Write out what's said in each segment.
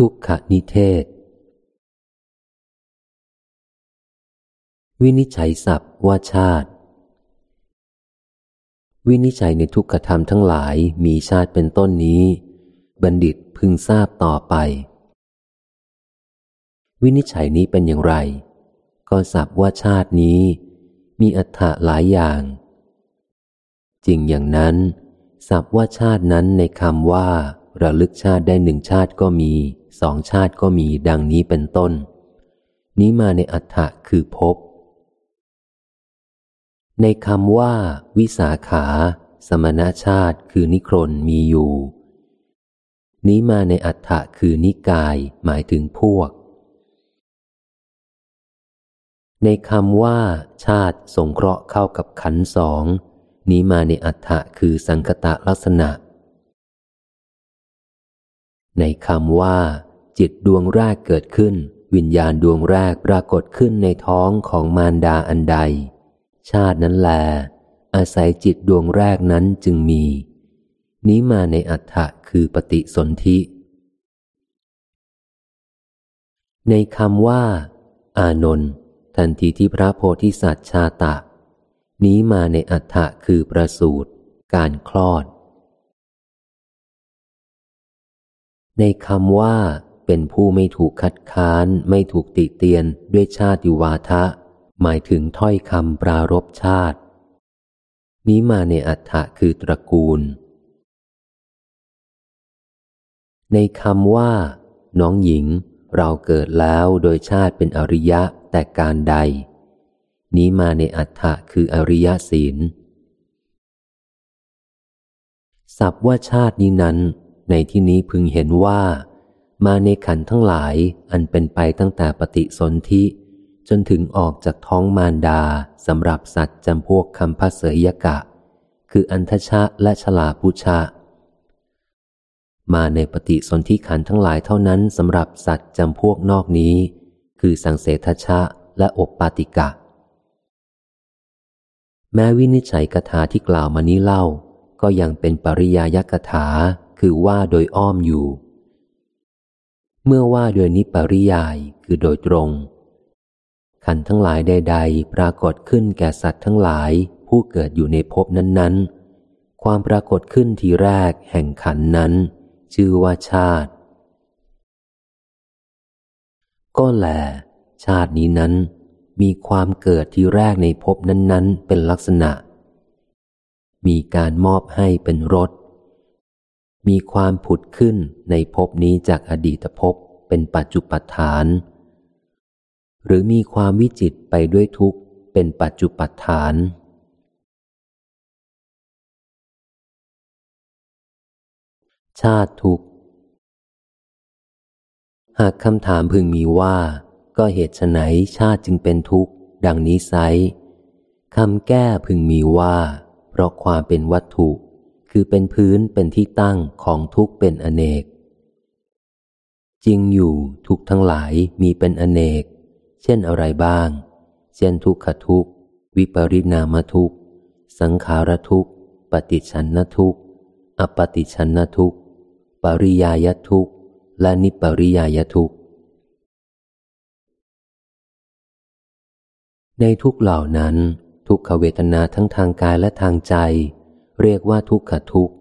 ทุกขนิเทศ วินิจฉัยศัพท์ว่าชาติ วินิจฉัยในทุกขธรรมทั้งหลายมีชาติเป็นต้นนี้ บัณฑิตพึงทราบต่อไป วินิจฉัยนี้เป็นอย่างไร ก็สับว่าชาตินี้ มีอัฏฐะหลายอย่าง จริงอย่างนั้นสับว่าชาตินั้นในคำว่าระลึกชาติได้หนึ่งชาติก็มี สองชาติก็มีดังนี้เป็นต้น นี้มาในอัฏฐะคือพบในคำว่า วิสาขา สมณชาติคือนิครนมีอยู่ นี้มาในอัฏฐะคือนิกายหมายถึงพวก ในคำว่า ชาติสงเคราะห์เข้ากับขันสอง นี้มาในอัฏฐะคือสังคตะลักษณะ ในคำว่า จิตดวงแรกเกิดขึ้น วิญญาณดวงแรกปรากฏขึ้นในท้องของมารดาอันใด ชาตินั้นแล อาศัยจิตดวงแรกนั้นจึงมี นี้มาในอัฏฐะคือปฏิสนธิในคำว่า อานนท์ทันทีที่พระโพธิสัตว์ชาตะ นี้มาในอัฏฐะคือประสูตร การคลอด ในคำว่าเป็นผู้ไม่ถูกคัดค้าน ไม่ถูกติเตียนด้วยชาติวาทะ หมายถึงถ้อยคำปรารบชาติ นี้มาในอัฏฐะคือตระกูล ในคำว่า น้องหญิง เราเกิดแล้วโดยชาติเป็นอริยะแต่การใด นี้มาในอัฏฐะคืออริยศีลสับว่าชาตินี้นั้น ในที่นี้พึงเห็นว่า มาในขันทั้งหลายอันเป็นไปตั้งแต่ปฏิสนธิ จนถึงออกจากท้องมารดาสำหรับสัตว์จำพวกคำพเสยกะ คืออันทชะและฉลาพุชะ มาในปฏิสนธิขันทั้งหลายเท่านั้นสำหรับสัตว์จำพวกนอกนี้ คือสังเสทชะและอบปาติกะ แม้วินิจฉัยกถาที่กล่าวมานี้เล่า ก็ยังเป็นปริยายกถา คือว่าโดยอ้อมอยู่ เมื่อว่าโดยนิปริยายคือโดยตรง ขันทั้งหลายใด ๆ ปรากฏขึ้นแก่สัตว์ทั้งหลายผู้เกิดอยู่ในภพนั้น ๆ ความปรากฏขึ้นทีแรกแห่งขันนั้น ชื่อว่าชาติ ก็แลชาตินี้นั้นมีความเกิดที่แรกในภพนั้น ๆ เป็นลักษณะ มีการมอบให้เป็นรส มีความผุดขึ้นในภพนี้จากอดีตภพเป็นปัจจุปัฏฐาน หรือมีความวิจิตไปด้วยทุกข์เป็นปัจจุปัฏฐาน ชาติทุกข์ หากคำถามพึงมีว่า ก็เหตุไนชาติจึงเป็นทุกข์ ดังนี้ไซคำแก้พึงมีว่า เพราะความเป็นวัตถุ คือเป็นพื้นเป็นที่ตั้งของทุกเป็นอเนก จริงอยู่ทุกทั้งหลายมีเป็นอเนก เช่นอะไรบ้าง เช่นทุกขทุกวิปริณามทุกสังขารทุกปฏิชันนทุกอปฏิชันนทุกปริยายทุกและนิปริยายทุกในทุกเหล่านั้น ทุกขเวทนาทั้งทางกายและทางใจ เรียกว่าทุกขทุกข์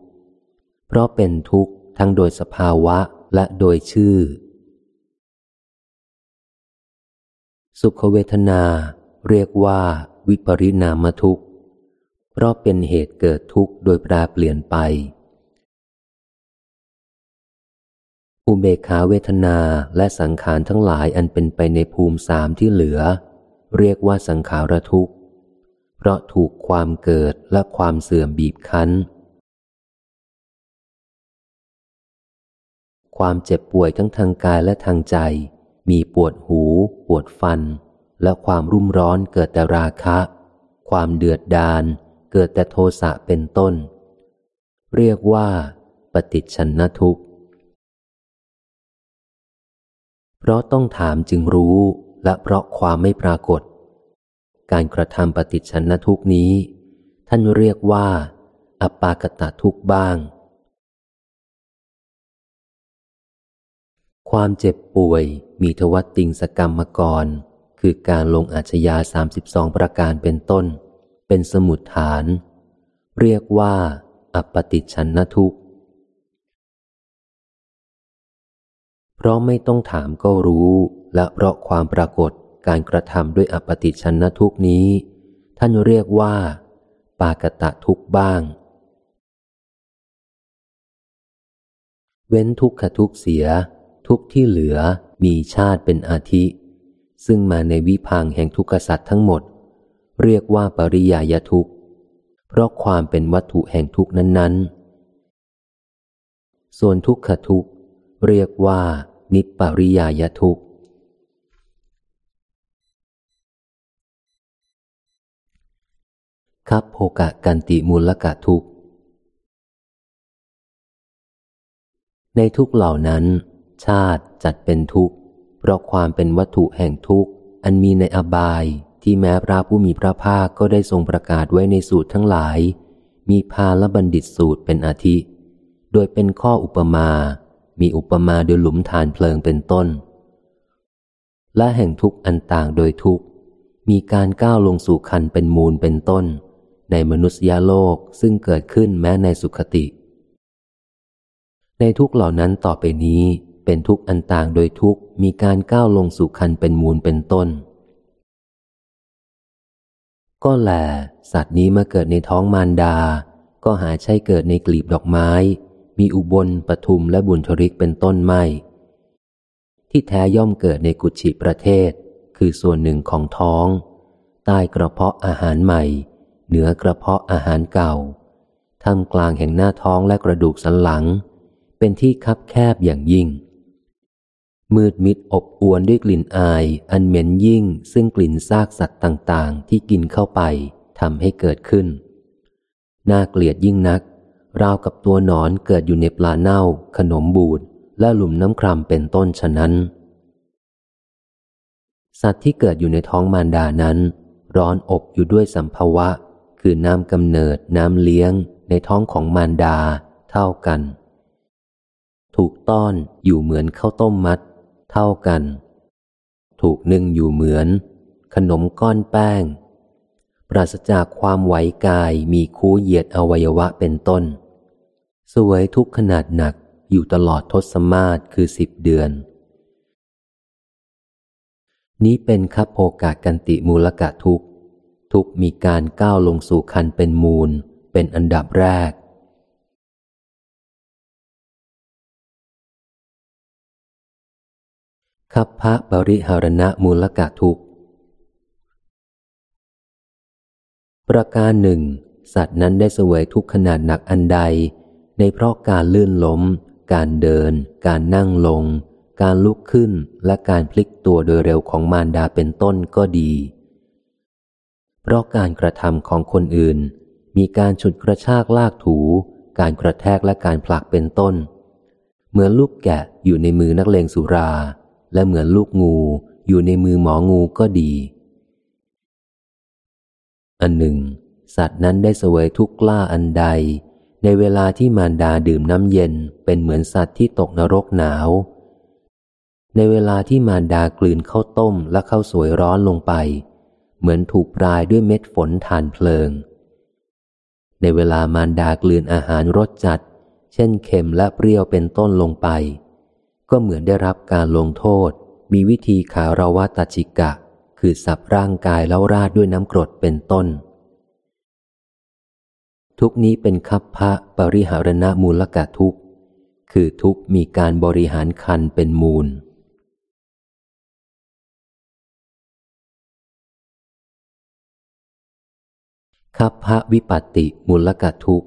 เพราะเป็นทุกข์ทั้งโดยสภาวะและโดยชื่อ สุขเวทนา เรียกว่าวิปริณามทุกข์ เพราะเป็นเหตุเกิดทุกข์โดยปรเปลี่ยนไป อุเบกขาเวทนาและสังขารทั้งหลายอันเป็นไปในภูมิสามที่เหลือ เรียกว่าสังขารทุกข์ เพราะถูกความเกิดและความเสื่อมบีบคั้น ความเจ็บป่วยทั้งทางกายและทางใจ มีปวดหู ปวดฟัน และความรุ่มร้อนเกิดแต่ราคะ ความเดือดดาลเกิดแต่โทสะเป็นต้น เรียกว่า ปฏิชนทุกข์ เพราะต้องถามจึงรู้และเพราะความไม่ปรากฏ การกระทำปฏิชันทุกนี้ ท่านเรียกว่า อปากตะทุกบ้าง ความเจ็บป่วยมีทวัตติงสกรรมกร คือการลงอาชญาสามสิบสองประการเป็นต้น เป็นสมุดฐาน เรียกว่า อปปติชันนทุกเพราะไม่ต้องถามก็รู้และเพราะความปรากฏ การกระทำด้วยอปปติชันนทุกนี้ ท่านเรียกว่า ปากตะทุกบ้าง เว้นทุกขทุกเสีย ทุกที่เหลือมีชาติเป็นอาทิ ซึ่งมาในวิพังแห่งทุกขสัตว์ทั้งหมด เรียกว่าปริยายทุกเพราะความเป็นวัตถุแห่งทุกนั้น ๆ ส่วนทุกขทุกเรียกว่านิปริยายทุกข คับโภกะกันติมูลกะทุกในทุกเหล่านั้น ชาติจัดเป็นทุกข์ เพราะความเป็นวัตถุแห่งทุกข์ อันมีในอบายที่แม้พระผู้มีพระภาคก็ได้ทรงประกาศไว้ในสูตรทั้งหลาย มีพาลบัณฑิตสูตรเป็นอาทิ โดยเป็นข้ออุปมา มีอุปมาโดยหลุมฐานเพลิงเป็นต้น และแห่งทุกข์อันต่างโดยทุกข์ มีการก้าวลงสู่คันเป็นมูลเป็นต้น ในมนุษยโลกซึ่งเกิดขึ้นแม้ในสุขติ ในทุกเหล่านั้นต่อไปนี้เป็นทุกอันต่างโดยทุกมีการก้าวลงสู่คันเป็นมูลเป็นต้น ก็แลสัตว์นี้มื่อเกิดในท้องมารดา ก็หาใช่เกิดในกลีบดอกไม้ มีอุบลปทุมและบุญชริกเป็นต้นไม่ ที่แท้ย่อมเกิดในกุชิประเทศ คือส่วนหนึ่งของท้อง ใต้กระเพาะอาหารใหม่ เหนือกระเพาะอาหารเก่าท่ามกลางแห่งหน้าท้องและกระดูกสันหลัง เป็นที่คับแคบอย่างยิ่ง มืดมิดอบอวนด้วยกลิ่นอาย อันเหม็นยิ่ง ซึ่งกลิ่นซากสัตว์ต่างๆ ที่กินเข้าไปทำให้เกิดขึ้น น่าเกลียดยิ่งนัก ราวกับตัวหนอนเกิดอยู่ในปลาเน่า ขนมบูดและหลุมน้ำครามเป็นต้นฉะนั้น สัตว์ที่เกิดอยู่ในท้องมารดานั้น ร้อนอบอยู่ด้วยสัมภวะ คือน้ำกำเนิดน้ำเลี้ยงในท้องของมารดาเท่ากัน ถูกต้อนอยู่เหมือนข้าวต้มมัด เท่ากัน ถูกนึ่งอยู่เหมือน ขนมก้อนแป้ง ปราศจากความไหวกายมีคูเหยียดอวัยวะเป็นต้น สวยทุกขนาดหนักอยู่ตลอดทศมาศคือสิบเดือน นี้เป็นคัพโภกากันติมูลกะทุก ทุกมีการก้าวลงสู่คันเป็นมูล เป็นอันดับแรก คัพพระบริหารณะมูลกะทุกประการหนึ่ง สัตว์นั้นได้เสวยทุกขนาดหนักอันใด ในเพราะการลื่นล้ม การเดิน การนั่งลง การลุกขึ้นและการพลิกตัวโดยเร็วของมารดาเป็นต้นก็ดี เพราะการกระทำของคนอื่น มีการฉุดกระชากลากถู การกระแทกและการผลักเป็นต้น เหมือนลูกแกะอยู่ในมือนักเลงสุรา และเหมือนลูกงูอยู่ในมือหมองูก็ดี อันหนึ่ง สัตว์นั้นได้เสวยทุกกล้าอันใด ในเวลาที่มารดาดื่มน้ำเย็นเป็นเหมือนสัตว์ที่ตกนรกหนาว ในเวลาที่มารดากลืนข้าวต้มและข้าวสวยร้อนลงไป เหมือนถูกปลายด้วยเม็ดฝนทานเพลิง ในเวลามารดากลืนอาหารรสจัด เช่นเค็มและเปรี้ยวเป็นต้นลงไป ก็เหมือนได้รับการลงโทษ มีวิธีขาราวตจิกะ คือสับร่างกายแล้วราดด้วยน้ำกรดเป็นต้น ทุกนี้เป็นคัพพะปริหารณมูลกะทุกคือทุกมีการบริหารคันเป็นมูล คัพพะวิปัติมูลกทุก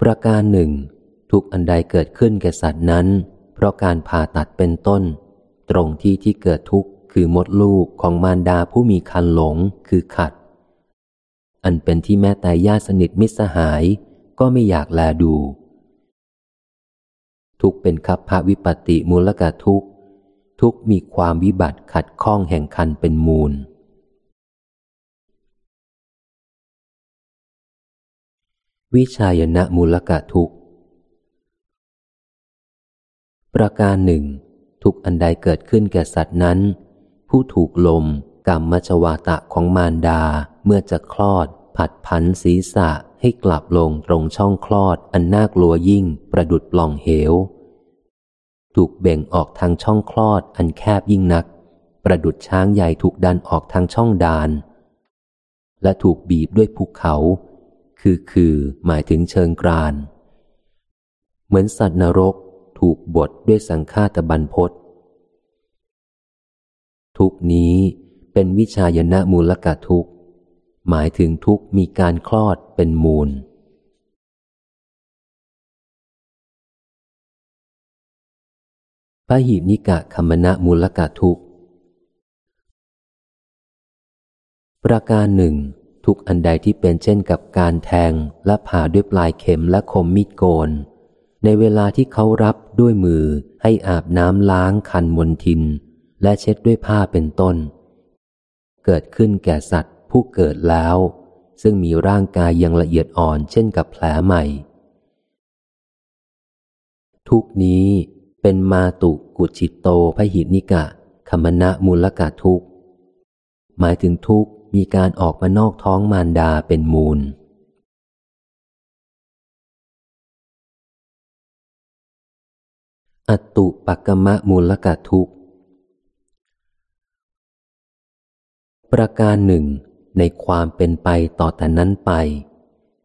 ประการหนึ่ง ทุกอันใดเกิดขึ้นแก่สัตว์นั้น เพราะการผ่าตัดเป็นต้น ตรงที่ที่เกิดทุกข์คือมดลูกของมารดาผู้มีคันหลงคือขัด อันเป็นที่แม่แต่ญาติสนิทมิตรสหายก็ไม่อยากแลดู ทุกเป็นคัพพะวิปติมูลกทุกทุกมีความวิบัติขัดข้องแห่งคันเป็นมูล วิชายนะมูลกะทุกประการหนึ่ง ทุกอันใดเกิดขึ้นแก่สัตว์นั้น ผู้ถูกลมกรรมมชวาตะของมารดาเมื่อจะคลอด ผัดผันศีรษะให้กลับลงตรงช่องคลอดอันน่ากลัวยิ่งประดุดปล่องเหว ถูกเบ่งออกทางช่องคลอดอันแคบยิ่งนัก ประดุดช้างใหญ่ถูกดันออกทางช่องดาน และถูกบีบด้วยภูเขา คือคือหมายถึงเชิงกราน เหมือนสัตว์นรกถูกบดด้วยสังฆาตบันพศทุกนี้เป็นวิชายนะมูลกะทุกหมายถึงทุกมีการคลอดเป็นมูล พระหินิกะคมณะมูลกะทุกประการหนึ่ง ทุกอันใดที่เป็นเช่นกับการแทงและผ่าด้วยปลายเข็มและคมมีดโกน ในเวลาที่เขารับด้วยมือให้อาบน้ำล้างคันมนทิน และเช็ดด้วยผ้าเป็นต้น เกิดขึ้นแก่สัตว์ผู้เกิดแล้ว ซึ่งมีร่างกายยังละเอียดอ่อนเช่นกับแผลใหม่ ทุกนี้เป็นมาตุกุจิตโตพหินิกะคมณะมูลกะทุกหมายถึงทุก มีการออกมานอกท้องมารดาเป็นมูล อตุปกกมะมูลกะทุก ประการหนึ่ง ในความเป็นไปต่อแต่นั้นไป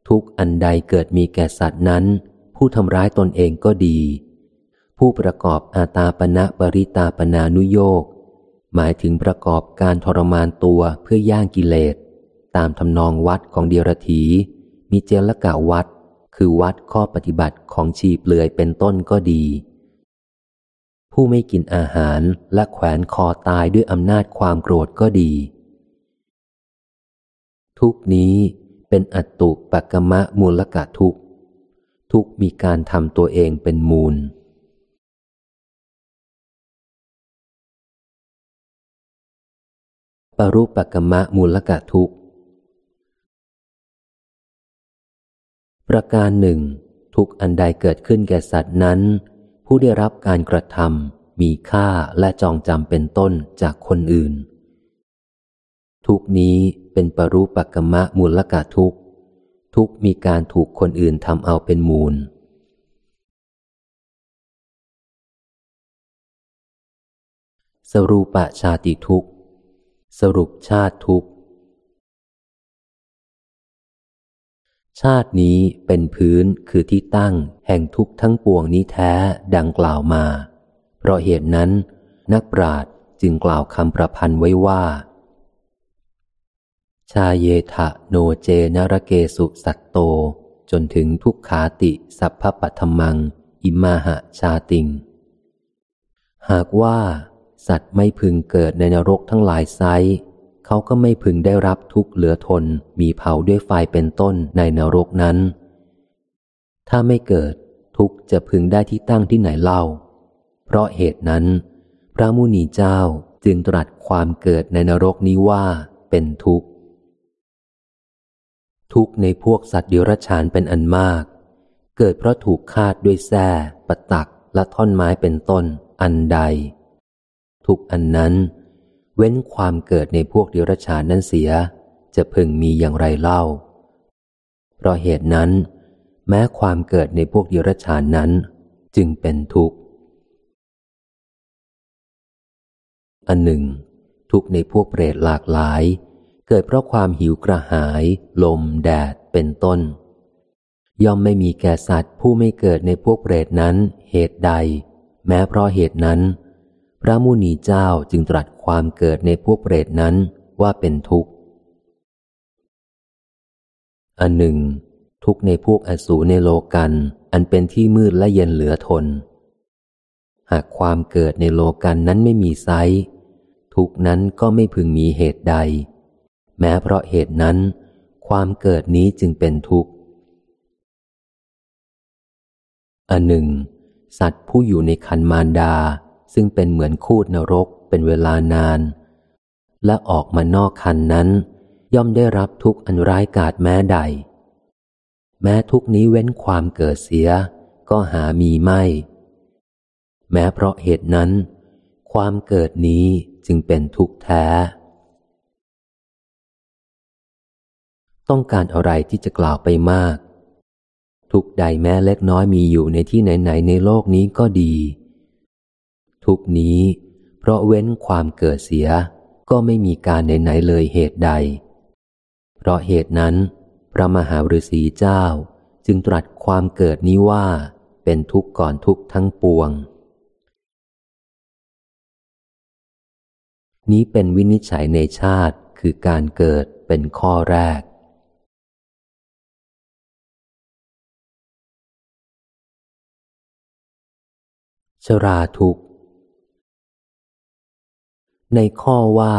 ทุกอันใดเกิดมีแก่สัตว์นั้น ผู้ทำร้ายตนเองก็ดี ผู้ประกอบอาตาปณะปริตาปนานุโยก หมายถึงประกอบการทรมานตัวเพื่อย่างกิเลส ตามทำนองวัดของเดียรถี มีเจลกะวัด คือวัดข้อปฏิบัติของชีเปลือยเป็นต้นก็ดี ผู้ไม่กินอาหารและแขวนคอตายด้วยอำนาจความโกรธก็ดี ทุกนี้เป็นอัตตุปกมะมูลกะทุกทุกมีการทำตัวเองเป็นมูล ปรุปกมะมูลกะทุกประการหนึ่ง ทุกอันใดเกิดขึ้นแก่สัตว์นั้น ผู้ได้รับการกระทำมีค่าและจองจำเป็นต้นจากคนอื่น ทุกนี้เป็นปรูปกรรมะมูลกะทุกทุกมีการถูกคนอื่นทำเอาเป็นมูลสรูปชาติทุก สรุปชาติทุกชาตินี้เป็นพื้นคือที่ตั้งแห่งทุกทั้งปวงนี้แท้ดังกล่าวมา เพราะเหตุนั้น นักปราชญ์จึงกล่าวคำประพันธ์ไว้ว่า ชาเยทะโนเจนรเกสุสัตโต จนถึงทุกขาติสัพพปัทมัง อิมาหะชาติง หากว่า สัตว์ไม่พึงเกิดในนรกทั้งหลายไซเขาก็ไม่พึงได้รับทุกข์เหลือทน มีเผาด้วยไฟเป็นต้นในนรกนั้น ถ้าไม่เกิดทุกข์จะพึงได้ที่ตั้งที่ไหนเล่า เพราะเหตุนั้น พระมุนีเจ้าจึงตรัสความเกิดในนรกนี้ว่าเป็นทุกข์ ทุกข์ในพวกสัตว์เดรัจฉานเป็นอันมาก เกิดเพราะถูกคาดด้วยแส้ปะตักและท่อนไม้เป็นต้นอันใด ทุกอันนั้น เว้นความเกิดในพวกเดรัจฉานนั้นเสีย จะพึงมีอย่างไรเล่า เพราะเหตุนั้น แม้ความเกิดในพวกเดรัจฉานนั้น จึงเป็นทุกข์ อันหนึ่ง ทุกในพวกเปรตหลากหลาย เกิดเพราะความหิวกระหาย ลม แดดเป็นต้น ย่อมไม่มีแก่สัตว์ผู้ไม่เกิดในพวกเปรตนั้นเหตุใด แม้เพราะเหตุนั้น พระมุนีเจ้าจึงตรัสความเกิดในพวกเปรตนั้นว่าเป็นทุกข์ อันหนึ่ง ทุกในพวกอสูรในโลกัน อันเป็นที่มืดและเย็นเหลือทน หากความเกิดในโลกันนั้นไม่มีไซทุกนั้นก็ไม่พึงมีเหตุใด แม้เพราะเหตุนั้น ความเกิดนี้จึงเป็นทุกข์ อันหนึ่ง สัตว์ผู้อยู่ในคันมารดา ซึ่งเป็นเหมือนคูดนรกเป็นเวลานาน และออกมานอกคันนั้น ย่อมได้รับทุกข์อันร้ายกาจแม้ใด แม้ทุกนี้เว้นความเกิดเสีย ก็หามีไม่ แม้เพราะเหตุนั้น ความเกิดนี้จึงเป็นทุกข์แท้ ต้องการอะไรที่จะกล่าวไปมาก ทุกใดแม้เล็กน้อยมีอยู่ในที่ไหนๆในโลกนี้ก็ดี ทุกนี้ เพราะเว้นความเกิดเสีย ก็ไม่มีการไหนๆเลยเหตุใด เพราะเหตุนั้น พระมหาฤาษีเจ้าจึงตรัสความเกิดนี้ว่าเป็นทุกข์ก่อนทุกข์ทั้งปวง นี้เป็นวินิจฉัยในชาติคือการเกิดเป็นข้อแรก ชราทุกข์ ในข้อว่า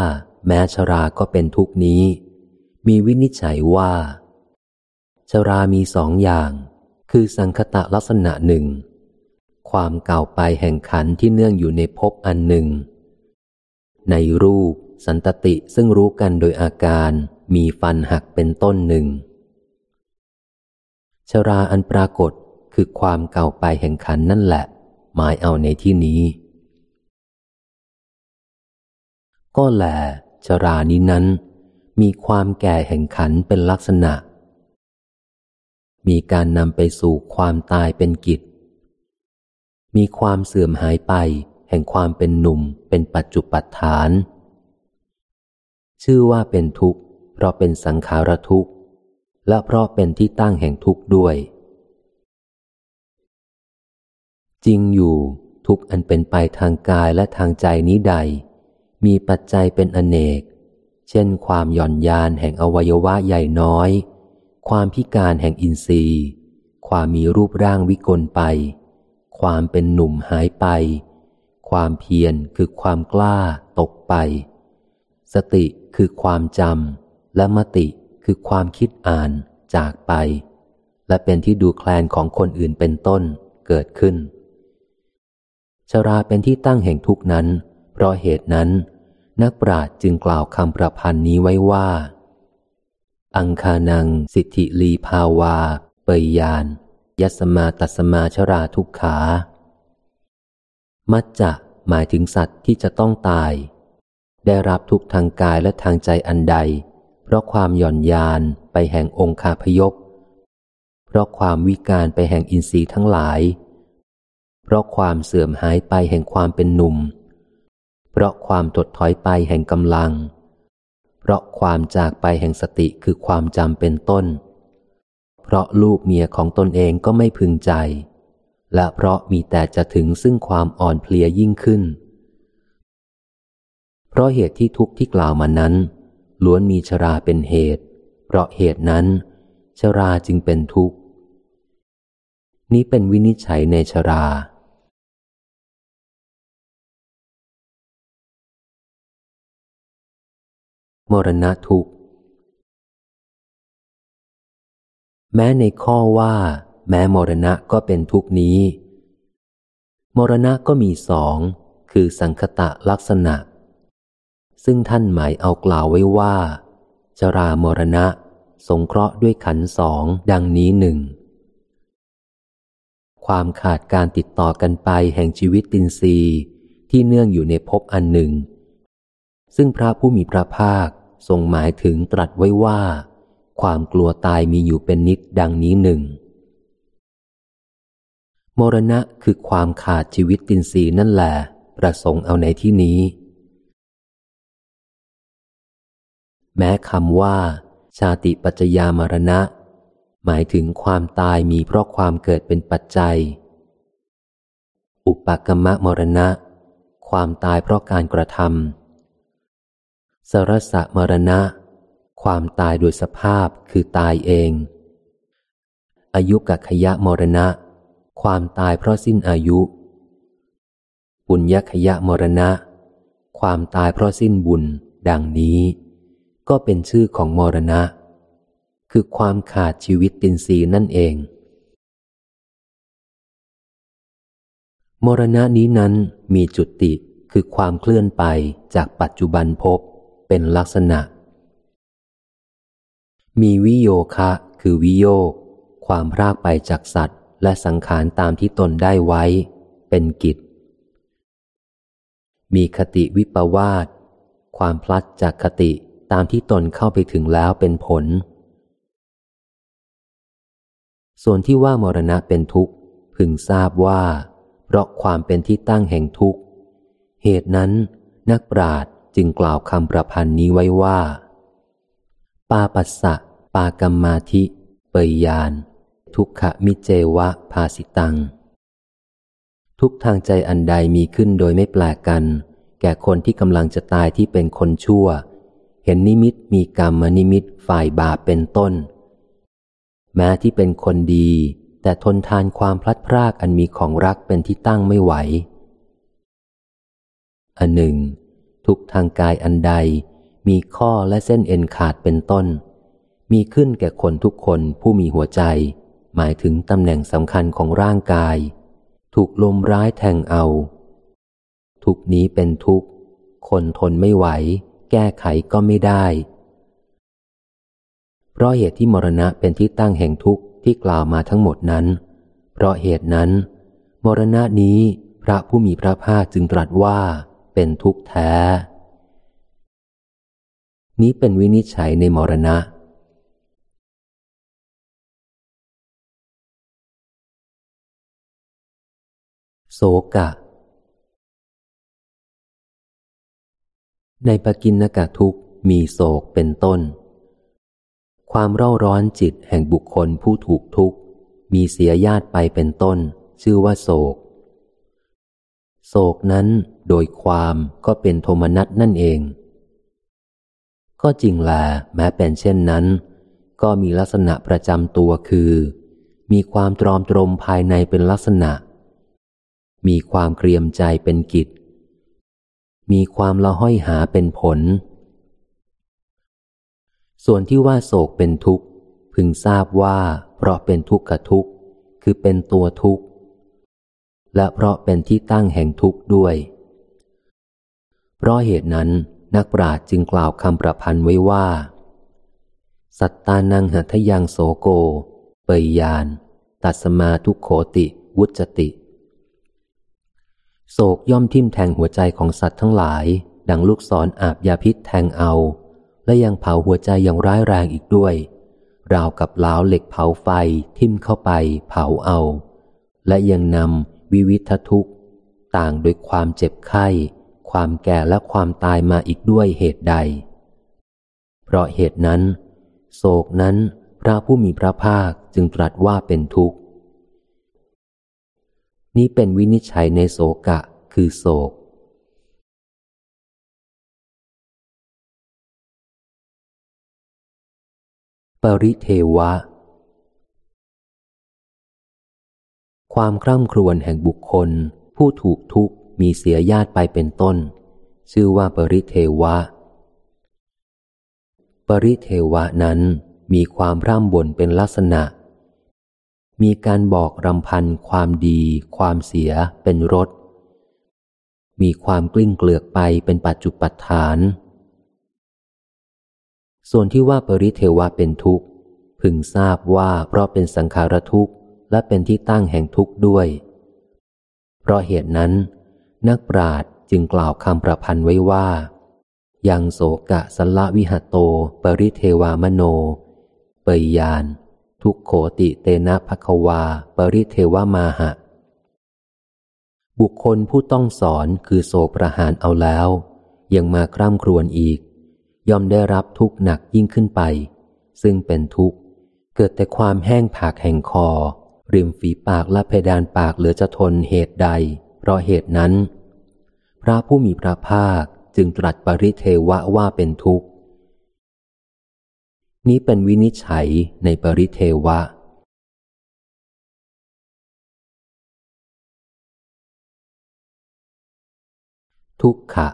แม้ชราก็เป็นทุกนี้ มีวินิจฉัยว่า ชรามีสองอย่าง คือสังคตะลักษณะหนึ่ง ความเก่าไปแห่งขันที่เนื่องอยู่ในภพอันหนึ่ง ในรูปสันตติซึ่งรู้กันโดยอาการมีฟันหักเป็นต้นหนึ่ง ชราอันปรากฏคือความเก่าไปแห่งขันนั่นแหละ หมายเอาในที่นี้ ก็แลชรานี้นั้น มีความแก่แห่งขันเป็นลักษณะ มีการนำไปสู่ความตายเป็นกิจ มีความเสื่อมหายไปแห่งความเป็นหนุ่มเป็นปัจจุปัฏฐาน ชื่อว่าเป็นทุกข์ เพราะเป็นสังขารทุกข์ และเพราะเป็นที่ตั้งแห่งทุกข์ด้วย จริงอยู่ทุกอันเป็นไปทางกายและทางใจนี้ใด มีปัจจัยเป็นอเนก เช่น ความหย่อนยานแห่งอวัยวะใหญ่น้อย ความพิการแห่งอินทรีย์ ความมีรูปร่างวิกลไป ความเป็นหนุ่มหายไป ความเพียรคือความกล้าตกไป สติคือความจำและมติคือความคิดอ่านจากไป และเป็นที่ดูแคลนของคนอื่นเป็นต้นเกิดขึ้น ชราเป็นที่ตั้งแห่งทุกนั้น เพราะเหตุนั้น นักปราชญ์จึงกล่าวคำประพันธ์นี้ไว้ว่า อังคานังสิทธิลีภาวา เปยยาน ยัสมาตัสมาชราทุกขา มัจจะหมายถึงสัตว์ที่จะต้องตาย ได้รับทุกทางกายและทางใจอันใด เพราะความหย่อนยานไปแห่งองค์คาพยพ เพราะความวิการไปแห่งอินทรีย์ทั้งหลาย เพราะความเสื่อมหายไปแห่งความเป็นหนุ่ม เพราะความถดถอยไปแห่งกำลัง เพราะความจากไปแห่งสติคือความจำเป็นต้น เพราะลูกเมียของตนเองก็ไม่พึงใจ และเพราะมีแต่จะถึงซึ่งความอ่อนเพลียยิ่งขึ้น เพราะเหตุที่ทุกข์ที่กล่าวมานั้น ล้วนมีชราเป็นเหตุ เพราะเหตุนั้น ชราจึงเป็นทุกข์ นี้เป็นวินิจฉัยในชรา มรณะทุกข์ แม้ในข้อว่า แม้มรณะก็เป็นทุกนี้ มรณะก็มีสอง คือสังคตะลักษณะ ซึ่งท่านหมายเอากล่าวไว้ว่า จรามรณะ สงเคราะห์ด้วยขันสองดังนี้หนึ่ง ความขาดการติดต่อกันไปแห่งชีวิตตินรีที่เนื่องอยู่ในภพอันหนึ่ง ซึ่งพระผู้มีพระภาคทรงหมายถึงตรัสไว้ว่า ความกลัวตายมีอยู่เป็นนิดดังนี้หนึ่งมรณะคือความขาดชีวิตตินรีนั่นแหละประสงค์เอาในที่นี้ แม้คำว่า ชาติปัจจยามรณะ หมายถึงความตายมีเพราะความเกิดเป็นปัจจัย อุปกรรมมรณะ ความตายเพราะการกระทำ สรสะมรณะ ความตายโดยสภาพคือตายเอง อายุกัขยะมรณะ ความตายเพราะสิ้นอายุ บุญยขยะมรณะ ความตายเพราะสิ้นบุญ ดังนี้ ก็เป็นชื่อของมรณะ คือความขาดชีวิตตินรีนั่นเอง มรณะนี้นั้นมีจุดติคือความเคลื่อนไปจากปัจจุบันพบ เป็นลักษณะ มีวิโยคะ คือวิโยก ความพรากไปจากสัตว์ และสังขารตามที่ตนได้ไว้ เป็นกิจ มีคติวิปวาสความพลัดจากคติตามที่ตนเข้าไปถึงแล้วเป็นผล ส่วนที่ว่ามรณะเป็นทุกข์ พึงทราบว่า เพราะความเป็นที่ตั้งแห่งทุกข์ เหตุนั้น นักปราชญ์ จึงกล่าวคำประพันธ์นี้ไว้ว่า ปาปัสสะ ปากรรมาธิ เปยยาน ทุกขมิเจวะภาสิตัง ทุกทางใจอันใดมีขึ้นโดยไม่แปลกกัน แก่คนที่กำลังจะตายที่เป็นคนชั่ว เห็นนิมิตมีกรรมนิมิตฝ่ายบาปเป็นต้น แม้ที่เป็นคนดี แต่ทนทานความพลัดพรากอันมีของรักเป็นที่ตั้งไม่ไหวอันหนึ่ง ทุกทางกายอันใด มีข้อและเส้นเอ็นขาดเป็นต้น มีขึ้นแก่คนทุกคนผู้มีหัวใจ หมายถึงตำแหน่งสำคัญของร่างกาย ถูกลมร้ายแทงเอา ทุกนี้เป็นทุกคนทนไม่ไหว แก้ไขก็ไม่ได้ เพราะเหตุที่มรณะเป็นที่ตั้งแห่งทุกข์ที่กล่าวมาทั้งหมดนั้น เพราะเหตุนั้น มรณะนี้พระผู้มีพระภาคจึงตรัสว่า เป็นทุกข์แท้ นี้เป็นวินิจฉัยในมรณะ โสกะ ในปกินนกะทุกมีโศกเป็นต้น ความเร่าร้อนจิตแห่งบุคคลผู้ถูกทุกข์ มีเสียญาติไปเป็นต้น ชื่อว่าโศก โศกนั้นโดยความก็เป็นโทมนัสนั่นเอง ก็จริงแลแม้เป็นเช่นนั้น ก็มีลักษณะประจำตัวคือ มีความตรอมตรมภายในเป็นลักษณะ มีความเกรียมใจเป็นกิจ มีความละห้อยหาเป็นผล ส่วนที่ว่าโศกเป็นทุกข์ พึงทราบว่าเพราะเป็นทุกข์กับทุกข์คือเป็นตัวทุกข์ และเพราะเป็นที่ตั้งแห่งทุกข์ด้วย เพราะเหตุนั้นนักปราชญ์จึงกล่าวคำประพันธ์ไว้ว่า สัตตานังหัทยังโสโก เปยยาน ตัสมาทุกโขติวุจติ โศกย่อมทิ่มแทงหัวใจของสัตว์ทั้งหลาย ดังลูกศรออาบยาพิษแทงเอา และยังเผาหัวใจอย่างร้ายแรงอีกด้วย ราวกับล้าวเหล็กเผาไฟทิ่มเข้าไปเผาเอา และยังนำ วิวิททุกข์ ต่างโดยความเจ็บไข้ ความแก่และความตายมาอีกด้วยเหตุใด เพราะเหตุนั้น โศกนั้นพระผู้มีพระภาคจึงตรัสว่าเป็นทุกข์ นี้เป็นวินิจฉัยในโศกะคือโศกปริเทวะ ความคร่ำครวญแห่งบุคคล ผู้ถูกทุกข์มีเสียญาติไปเป็นต้น ชื่อว่าปริเทวะ ปริเทวะนั้นมีความร่ำบ่นเป็นลักษณะ มีการบอกรำพันความดี ความเสียเป็นรสมีความกลิ้งเกลือกไปเป็นปัจจุปัฏฐาน ส่วนที่ว่าปริเทวะเป็นทุกข์ พึงทราบว่าเพราะเป็นสังขารทุกข์ และเป็นที่ตั้งแห่งทุกข์ด้วย เพราะเหตุนั้น นักปราชญ์จึงกล่าวคำประพันธ์ไว้ว่า ยังโสกะสลลวิหโต ปริเทวามโน เปยยาน ทุกโขติเตนะภควา ปริเทวามาหะ บุคคลผู้ต้องสอนคือโศกประหารเอาแล้ว ยังมาคร่ำครวญอีก ย่อมได้รับทุกข์หนักยิ่งขึ้นไป ซึ่งเป็นทุกข์เกิดแต่ความแห้งผากแห่งคอ ริมฝีปากและเพดานปากเหลือจะทนเหตุใด เพราะเหตุนั้น พระผู้มีพระภาคจึงตรัสปริเทวะว่าเป็นทุกข์ นี้เป็นวินิจฉัยในปริเทวะ ทุกขะ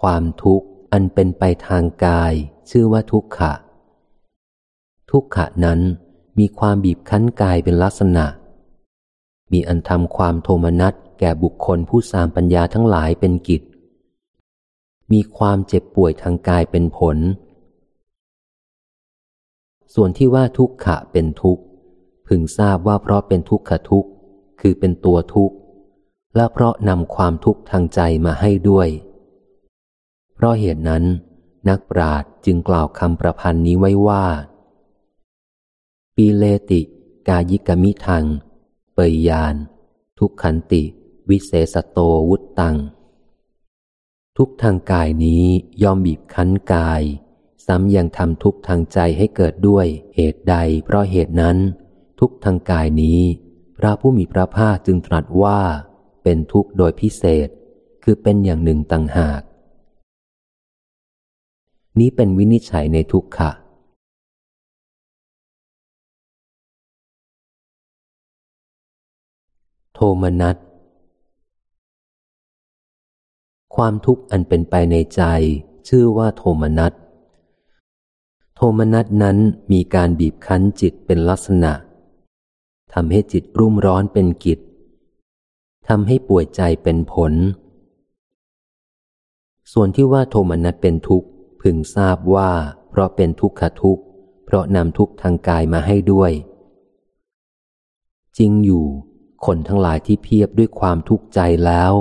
ความทุกข์อันเป็นไปทางกายชื่อว่าทุกขะ ทุกขะนั้นมีความบีบคั้นกายเป็นลักษณะ มีอันทำความโทมนัสแก่บุคคลผู้สามปัญญาทั้งหลายเป็นกิจ มีความเจ็บป่วยทางกายเป็นผล ส่วนที่ว่าทุกขะเป็นทุกข์ พึงทราบว่าเพราะเป็นทุกขะทุกข์ คือเป็นตัวทุกข์ และเพราะนำความทุกข์ทางใจมาให้ด้วย เพราะเหตุนั้น นักปราชญ์จึงกล่าวคำประพันธ์นี้ไว้ว่า ปีเลติ กายิกมิทัง เปยยาน ทุกขันติ วิเศษโตวุตตัง ทุกทางกายนี้ย่อมบีบคั้นกาย ซ้ำยังทำทุกทางใจให้เกิดด้วยเหตุใดเพราะเหตุนั้น ทุกทางกายนี้ พระผู้มีพระภาคจึงตรัสว่า เป็นทุกข์โดยพิเศษ คือเป็นอย่างหนึ่งต่างหาก นี้เป็นวินิจฉัยในทุกขะ ทมนัส ความทุกข์อันเป็นไปในใจ ชื่อว่าโทมนัส โทมนัสนั้นมีการบีบคั้นจิตเป็นลักษณะทำให้จิตรุ่มร้อนเป็นกิจทำให้ป่วยใจเป็นผล ส่วนที่ว่าโทมนัสเป็นทุกข์พึงทราบว่า เพราะเป็นทุกขทุกข์ เพราะนำทุกข์ทางกายมาให้ด้วย จริงอยู่ คนทั้งหลายที่เพียบด้วยความทุกข์ใจแล้ว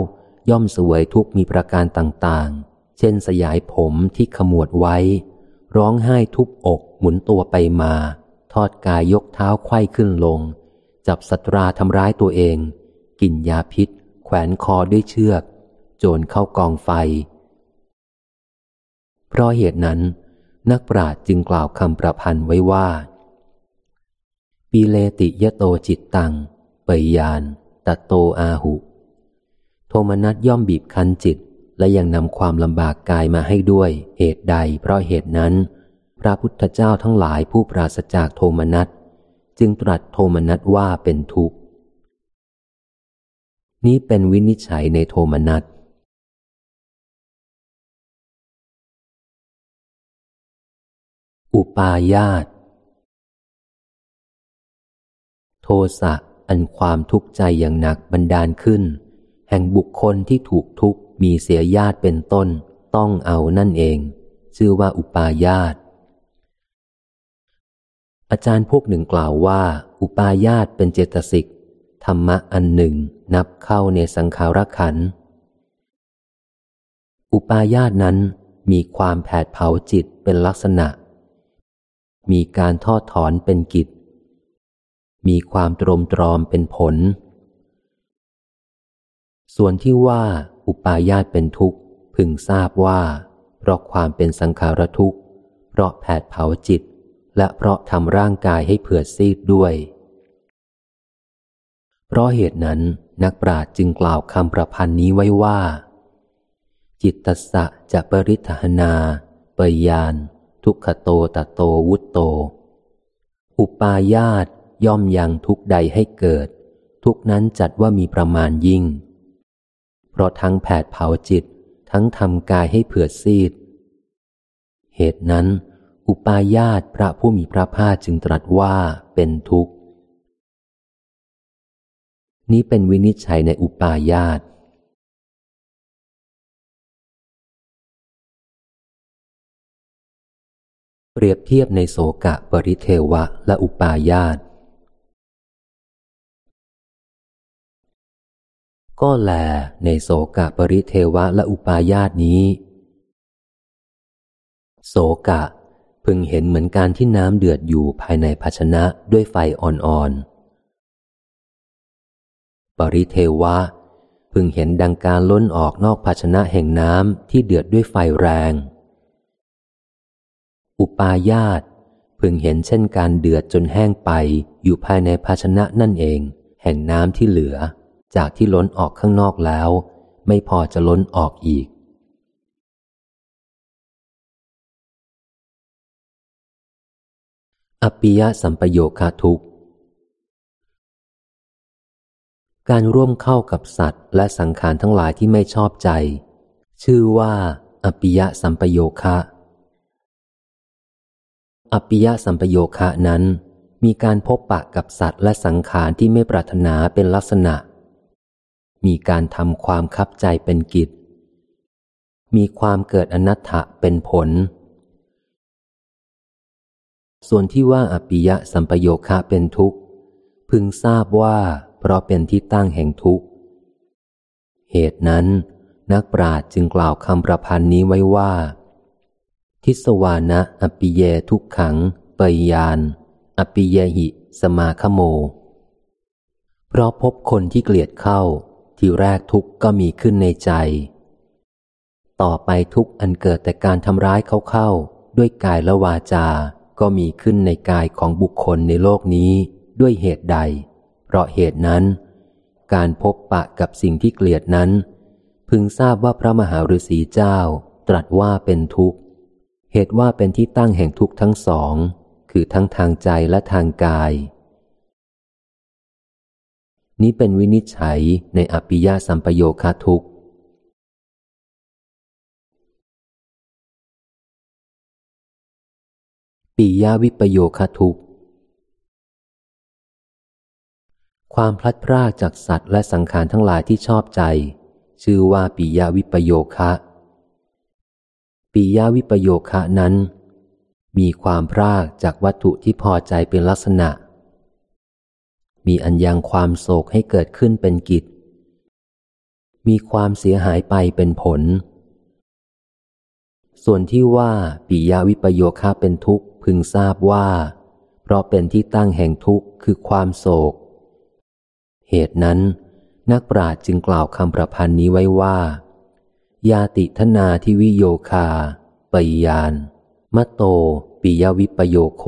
ย่อมสวยทุกมีประการต่างๆ เช่นสยายผมที่ขมวดไว้ ร้องไห้ทุบอกหมุนตัวไปมา ทอดกายยกเท้าไขว้ขึ้นลง จับสัตราทำร้ายตัวเอง กินยาพิษ แขวนคอด้วยเชือก โจรเข้ากองไฟ เพราะเหตุนั้น นักปราชญ์จึงกล่าวคำประพันธ์ไว้ว่า ปีเลติยะโตจิตตัง ปยยานตัโตอาหุ โทมนัสย่อมบีบคั้นจิต และยังนำความลำบากกายมาให้ด้วย เหตุใด เพราะเหตุนั้น พระพุทธเจ้าทั้งหลายผู้ปราศจากโทมนัสจึงตรัสโทมนัสว่าเป็นทุกข์ นี้เป็นวินิจฉัยในโทมนัสอุปาญาต โทสะ อันความทุกข์ใจอย่างหนักบันดาลขึ้น แห่งบุคคลที่ถูกทุกข์มีเสียญาติเป็นต้น ต้องเอานั่นเอง ชื่อว่าอุปาญาตอาจารย์พวกหนึ่งกล่าวว่า อุปาญาตเป็นเจตสิกธรรมะอันหนึ่งนับเข้าในสังขารขัน อุปาญาตนั้นมีความแผดเผาจิตเป็นลักษณะ มีการทอดถอนเป็นกิจ มีความตรมตรอมเป็นผล ส่วนที่ว่าอุปาญาตเป็นทุกข์ พึงทราบว่า เพราะความเป็นสังขารทุกข์ เพราะแผดเผาจิต และเพราะทำร่างกายให้เผื่อซีดด้วย เพราะเหตุนั้นนักปราชญ์จึงกล่าวคำประพันธ์นี้ไว้ว่า จิตตสะจะปริธนาเปยยาน ทุกขโตตะโตวุตโต อุปาญาต ย่อมยังทุกใดให้เกิด ทุกนั้นจัดว่ามีประมาณยิ่ง เพราะทั้งแผดเผาจิตทั้งทำกายให้เผื่อซีด เหตุนั้น อุปาญาตพระผู้มีพระภาคจึงตรัสว่าเป็นทุกข์ นี้เป็นวินิจฉัยในอุปาญาตเปรียบเทียบในโสกะปริเทวะและอุปาญาต ก็แลในโสกะปริเทวะและอุปาญาตนี้ โสกะ พึงเห็นเหมือนการที่น้ำเดือดอยู่ภายในภาชนะด้วยไฟอ่อนๆ ปริเทวะ พึงเห็นดังการล้นออกนอกภาชนะแห่งน้ำที่เดือดด้วยไฟแรง อุปาญาตพึงเห็นเช่นการเดือดจนแห้งไปอยู่ภายในภาชนะนั่นเอง แห่งน้ำที่เหลือ จากที่ล้นออกข้างนอกแล้ว ไม่พอจะล้นออกอีก อปิยสัมปโยคาทุกการร่วมเข้ากับสัตว์ และสังขารทั้งหลายที่ไม่ชอบใจ ชื่อว่า อปิยะสัมปโยคะ อปิยะสัมปโยคะนั้น มีการพบปะกับสัตว์และสังขารที่ไม่ปรารถนาเป็นลักษณะ มีการทำความคับใจเป็นกิจ มีความเกิดอนัตถะเป็นผล ส่วนที่ว่าอปิยะสัมปโยคะเป็นทุกข์ พึงทราบว่าเพราะเป็นที่ตั้งแห่งทุกข์ เหตุนั้น นักปราชญ์จึงกล่าวคำประพันธ์นี้ไว้ว่า ทิสวานะอปิเยทุกขัง เปยยาน อปิเยหิ สมาคโม เพราะพบคนที่เกลียดเข้า ที่แรกทุกข์ก็มีขึ้นในใจ ต่อไปทุกข์อันเกิดแต่การทำร้ายเขาเข้า ด้วยกายและวาจา ก็มีขึ้นในกายของบุคคลในโลกนี้ ด้วยเหตุใด เพราะเหตุนั้น การพบปะกับสิ่งที่เกลียดนั้น พึงทราบว่าพระมหาฤาษีเจ้า ตรัสว่าเป็นทุกข์ เหตุว่าเป็นที่ตั้งแห่งทุกข์ทั้งสอง คือทั้งทางใจและทางกาย นี้เป็นวินิจฉัยในอภิยาสัมปโยคทุกปิยาวิปโยคทุกความพลัดพรากจากสัตว์และสังขารทั้งหลายที่ชอบใจ ชื่อว่าปิยาวิปโยคะปิยาวิปโยคะนั้น มีความพรากจากวัตถุที่พอใจเป็นลักษณะ มีอันยังความโศกให้เกิดขึ้นเป็นกิจ มีความเสียหายไปเป็นผล ส่วนที่ว่าปิยาวิปโยคะเป็นทุกข์พึงทราบว่า เพราะเป็นที่ตั้งแห่งทุกข์คือความโศก เหตุนั้น นักปราชญ์จึงกล่าวคำประพันธ์นี้ไว้ว่า ยาติทนาทิวิโยคาปยานมะโตปิยวิปโยโค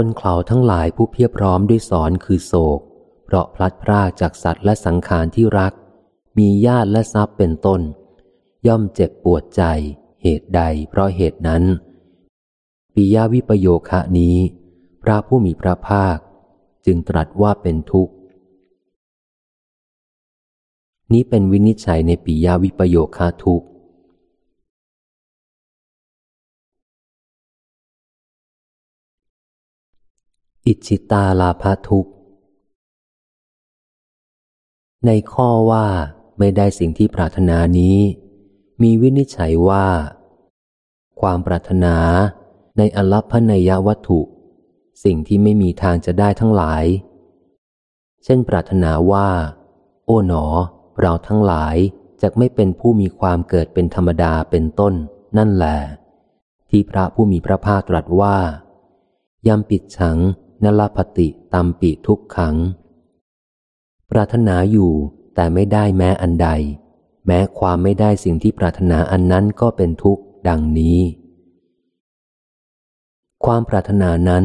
คนเขาทั้งหลายผู้เพียบพร้อมด้วยสอนคือโศก เพราะพลัดพรากจากสัตว์และสังขารที่รัก มีญาติและทรัพย์เป็นต้น ย่อมเจ็บปวดใจ เหตุใดเพราะเหตุนั้นปิยวิปโยคะนี้ พระผู้มีพระภาค จึงตรัสว่าเป็นทุกข์ นี้เป็นวินิจฉัยในปิยาวิปโยคาทุกข์ อิจิตาลาภทุกในข้อว่าไม่ได้สิ่งที่ปรารถนานี้ มีวินิจฉัยว่า ความปรารถนาในอลัพพนยวัตถุ สิ่งที่ไม่มีทางจะได้ทั้งหลาย เช่นปรารถนาว่า โอ๋หนอ เราทั้งหลายจะไม่เป็นผู้มีความเกิดเป็นธรรมดาเป็นต้น นั่นแหละที่พระผู้มีพระภาคตรัสว่ายำปิดฉัง นลพติตามปีทุกขัง ปรารถนาอยู่แต่ไม่ได้แม้อันใด แม้ความไม่ได้สิ่งที่ปรารถนาอันนั้นก็เป็นทุกข์ดังนี้ ความปรารถนานั้น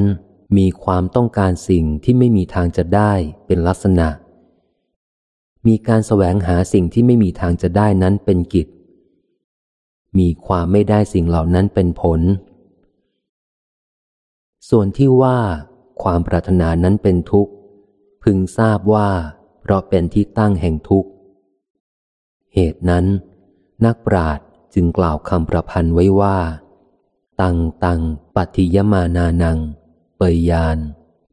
มีความต้องการสิ่งที่ไม่มีทางจะได้เป็นลักษณะ มีการแสวงหาสิ่งที่ไม่มีทางจะได้นั้นเป็นกิจ มีความไม่ได้สิ่งเหล่านั้นเป็นผล ส่วนที่ว่า ความปรารถนานั้นเป็นทุกข์ พึงทราบว่า เพราะเป็นที่ตั้งแห่งทุกข์ เหตุนั้น นักปราชญ์จึงกล่าวคำประพันธ์ไว้ว่า ตังตังปัติยมานานัง เปยยาน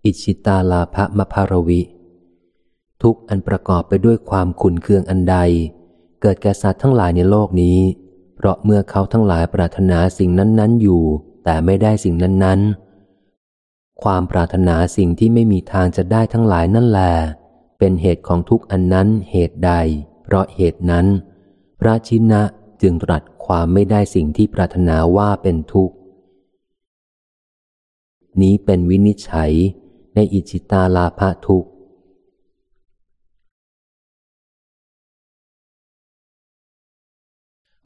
อิชิตาลาภมภารวิ ทุกอันประกอบไปด้วยความขุนเคืองอันใด เกิดแก่สัตว์ทั้งหลายในโลกนี้ เพราะเมื่อเขาทั้งหลายปรารถนาสิ่งนั้น ๆ อยู่ แต่ไม่ได้สิ่งนั้น ๆ ความปรารถนาสิ่งที่ไม่มีทางจะได้ทั้งหลายนั่นแหลเป็นเหตุของทุกอันนั้นเหตุใด เพราะเหตุนั้น พระชินะจึงตรัสความไม่ได้สิ่งที่ปรารถนาว่าเป็นทุกข์ นี้เป็นวินิจฉัยในอิจิตาลาภทุก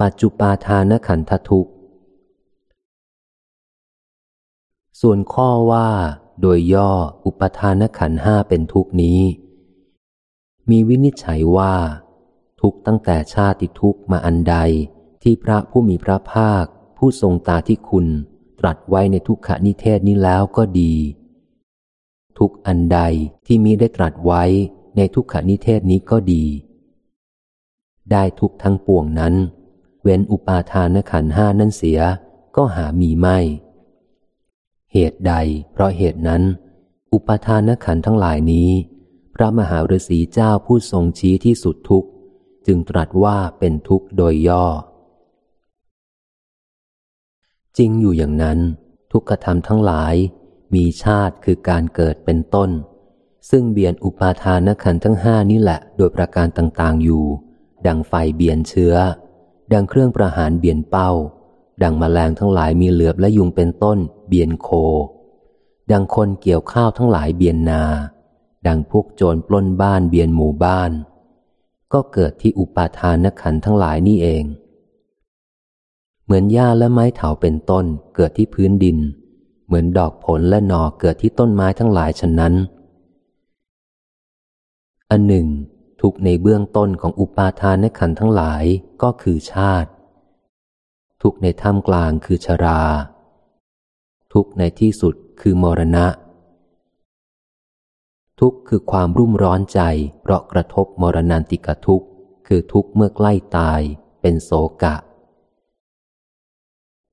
ปัจจุปาทานขันธทุก ส่วนข้อว่า โดยย่ออุปทานขันห้าเป็นทุกนี้ มีวินิจฉัยว่า ทุกตั้งแต่ชาติทุกมาอันใดที่พระผู้มีพระภาค ผู้ทรงตาที่คุณ ตรัสไว้ในทุกขนิเทศนี้แล้วก็ดี ทุกอันใดที่มีได้ตรัสไว้ในทุกขนิเทศนี้ก็ดี ได้ทุกทั้งปวงนั้น เว้นอุปาทานขันห้านั่นเสียก็หามีไม่ เหตุใด เพราะเหตุนั้น อุปทานขันทั้งหลายนี้ พระมหาฤาษีเจ้าผู้ทรงชี้ที่สุดทุกจึงตรัสว่าเป็นทุกข์โดยย่อ จริงอยู่อย่างนั้น ทุกขธรรมทั้งหลาย มีชาติคือการเกิดเป็นต้น ซึ่งเบียนอุปาทานขันทั้งห้านี่แหละโดยประการต่างๆอยู่ ดังไฟเบียนเชื้อ ดังเครื่องประหารเบียนเป้า ดังมแมลงทั้งหลายมีเหลือบและยุงเป็นต้น เบียนโค ดังคนเกี่ยวข้าวทั้งหลายเบียนนา ดังพวกโจรปล้นบ้านเบียนหมู่บ้าน ก็เกิดที่อุปาทานขันทั้งหลายนี่เอง เหมือนหญ้าและไม้เถาเป็นต้นเกิดที่พื้นดิน เหมือนดอกผลและหนอเกิดที่ต้นไม้ทั้งหลายฉะนั้น อันหนึ่งทุกในเบื้องต้นของอุปาทานในขันทั้งหลายก็คือชาติ ทุกในท่ามกลางคือชรา ทุกในที่สุดคือมรณะ ทุกคือความรุ่มร้อนใจ เพราะกระทบมรณานติกทุกคือทุกเมื่อใกล้ตายเป็นโศกะ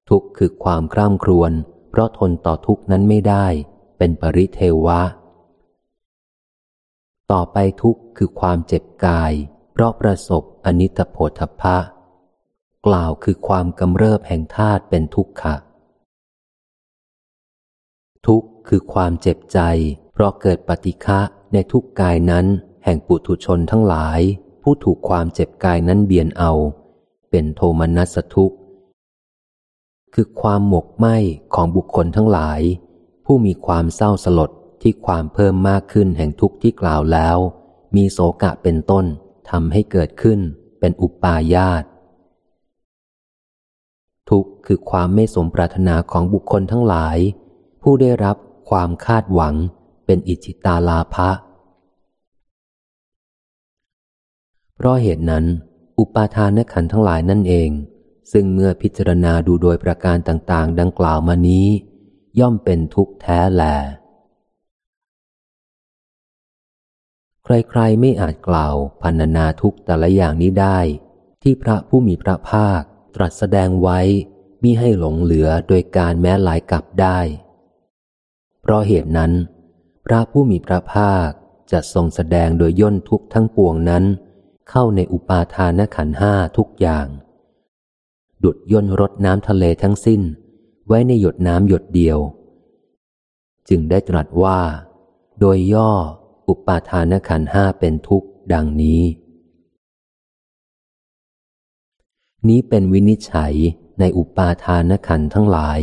ทุกคือความคร่ำครวญเพราะทนต่อทุกนั้นไม่ได้เป็นปริเทวะ ต่อไปทุกคือความเจ็บกาย เพราะประสบอนิจโพธพะ กล่าวคือความกำเริบแห่งธาตุเป็นทุกขะ ทุกข์คือความเจ็บใจ เพราะเกิดปฏิฆะในทุกกายนั้น แห่งปุถุชนทั้งหลาย ผู้ถูกความเจ็บกายนั้นเบียนเอา เป็นโทมนัสทุกข์ คือความหมกไหมของบุคคลทั้งหลาย ผู้มีความเศร้าสลดที่ความเพิ่มมากขึ้นแห่งทุกข์ที่กล่าวแล้ว มีโสกะเป็นต้นทำให้เกิดขึ้นเป็นอุปาญาต ทุกข์คือความไม่สมปรารถนาของบุคคลทั้งหลาย ผู้ได้รับความคาดหวังเป็นอิจิตาลาภะเพราะเหตุนั้น อุปาทานขันทั้งหลายนั่นเอง ซึ่งเมื่อพิจารณาดูโดยประการต่าง ๆ ดังกล่าวมานี้ ย่อมเป็นทุกข์แท้แหลใครๆไม่อาจกล่าวพันนาทุกแต่ละอย่างนี้ได้ ที่พระผู้มีพระภาค รัสแสดงไว้มิให้หลงเหลือโดยการแม้หลายกับได้ เพราะเหตุนั้น พระผู้มีพระภาคจะทรงแสดงโดยย่นทุกทั้งปวงนั้น เข้าในอุปาทานขันห้าทุกอย่าง ดุดย่นรถน้ำทะเลทั้งสิ้น ไว้ในหยดน้ำหยดเดียว จึงได้ตรัสว่า โดยย่ออุปาทานขันห้าเป็นทุกข์ดังนี้ นี้เป็นวินิจฉัยในอุปาทานขันทั้งหลาย